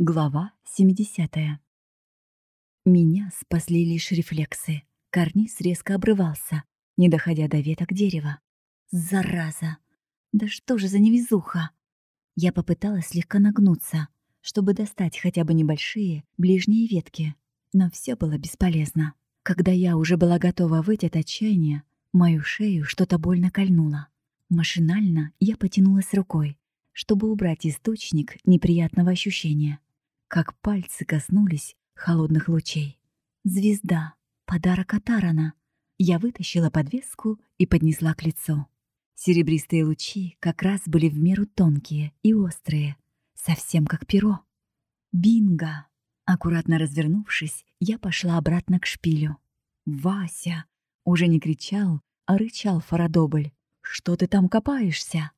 Глава 70. Меня спасли лишь рефлексы. Карниз резко обрывался, не доходя до веток дерева. Зараза! Да что же за невезуха! Я попыталась слегка нагнуться, чтобы достать хотя бы небольшие ближние ветки, но все было бесполезно. Когда я уже была готова выйти от отчаяния, мою шею что-то больно кольнуло. Машинально я потянулась рукой, чтобы убрать источник неприятного ощущения как пальцы коснулись холодных лучей. Звезда, подарок от Арана. Я вытащила подвеску и поднесла к лицу. Серебристые лучи как раз были в меру тонкие и острые, совсем как перо. Бинго! Аккуратно развернувшись, я пошла обратно к шпилю. «Вася!» Уже не кричал, а рычал Фарадобль. «Что ты там копаешься?»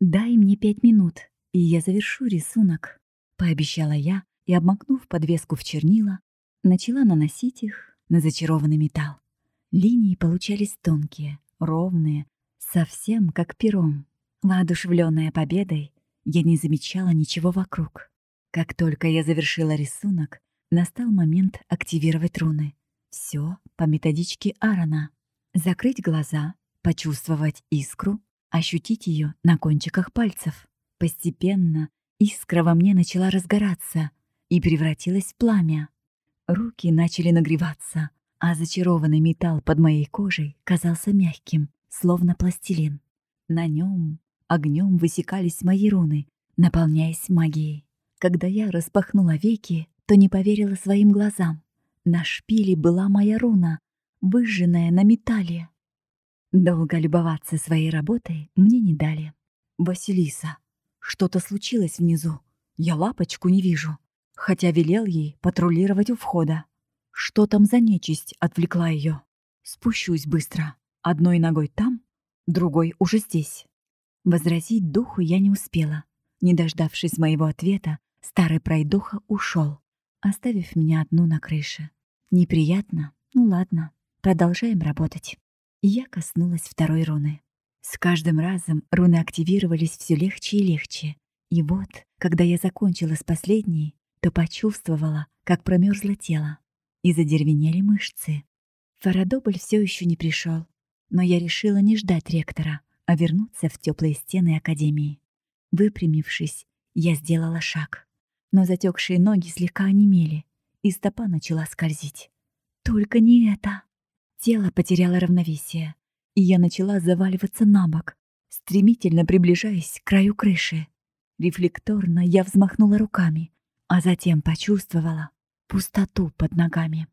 «Дай мне пять минут, и я завершу рисунок», — пообещала я, и, обмакнув подвеску в чернила, начала наносить их на зачарованный металл. Линии получались тонкие, ровные, совсем как пером. Воодушевленная победой, я не замечала ничего вокруг. Как только я завершила рисунок, настал момент активировать руны. Все по методичке Аарона. Закрыть глаза, почувствовать искру, ощутить ее на кончиках пальцев. Постепенно искра во мне начала разгораться, и превратилась в пламя. Руки начали нагреваться, а зачарованный металл под моей кожей казался мягким, словно пластилин. На нем огнем высекались мои руны, наполняясь магией. Когда я распахнула веки, то не поверила своим глазам. На шпиле была моя руна, выжженная на металле. Долго любоваться своей работой мне не дали. «Василиса, что-то случилось внизу. Я лапочку не вижу хотя велел ей патрулировать у входа. Что там за нечисть отвлекла ее? Спущусь быстро. Одной ногой там, другой уже здесь. Возразить духу я не успела. Не дождавшись моего ответа, старый пройдоха ушел, оставив меня одну на крыше. Неприятно? Ну ладно, продолжаем работать. Я коснулась второй руны. С каждым разом руны активировались все легче и легче. И вот, когда я закончила с последней, то почувствовала, как промерзло тело и задервенели мышцы. Фарадобль все еще не пришел, но я решила не ждать ректора, а вернуться в теплые стены Академии. Выпрямившись, я сделала шаг, но затекшие ноги слегка онемели, и стопа начала скользить. Только не это! Тело потеряло равновесие, и я начала заваливаться на бок, стремительно приближаясь к краю крыши. Рефлекторно я взмахнула руками, а затем почувствовала пустоту под ногами.